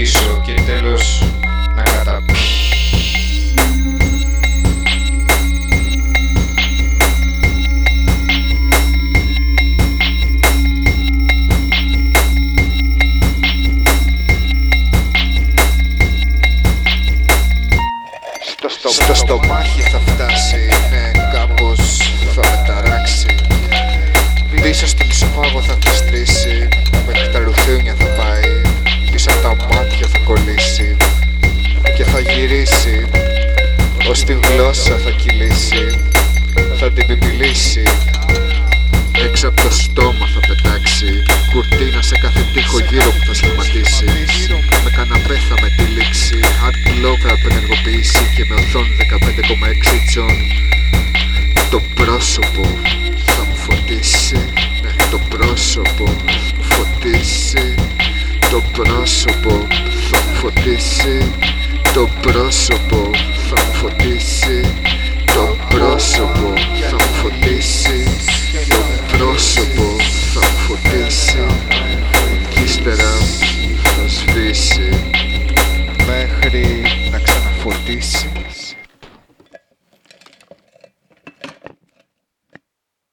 γυρίσω και τέλος να καταπεί. Στο στομάχι θα φτάσει, ναι, κάπως θα μεταράξει Πίσω στον ισοφάγο θα καστρήσει, με τα ρουθούνια θα τη γλώσσα θα κυλήσει Θα την πιπιλήσει Έξω από το στόμα θα πετάξει Κουρτίνα σε κάθε τείχο γύρω μου θα σχηματίσει Με καναπέ θα με τυλίξει Art glow θα απενεργοποιήσει Και με οθόνη 15,6 τσον Το πρόσωπο θα μου φωτίσει Ναι, το πρόσωπο θα μου φωτίσει. Το πρόσωπο θα μου φωτίσει Το πρόσωπο θα μου φωτίσει πρόσωπο που φωτίσει πρόσωπο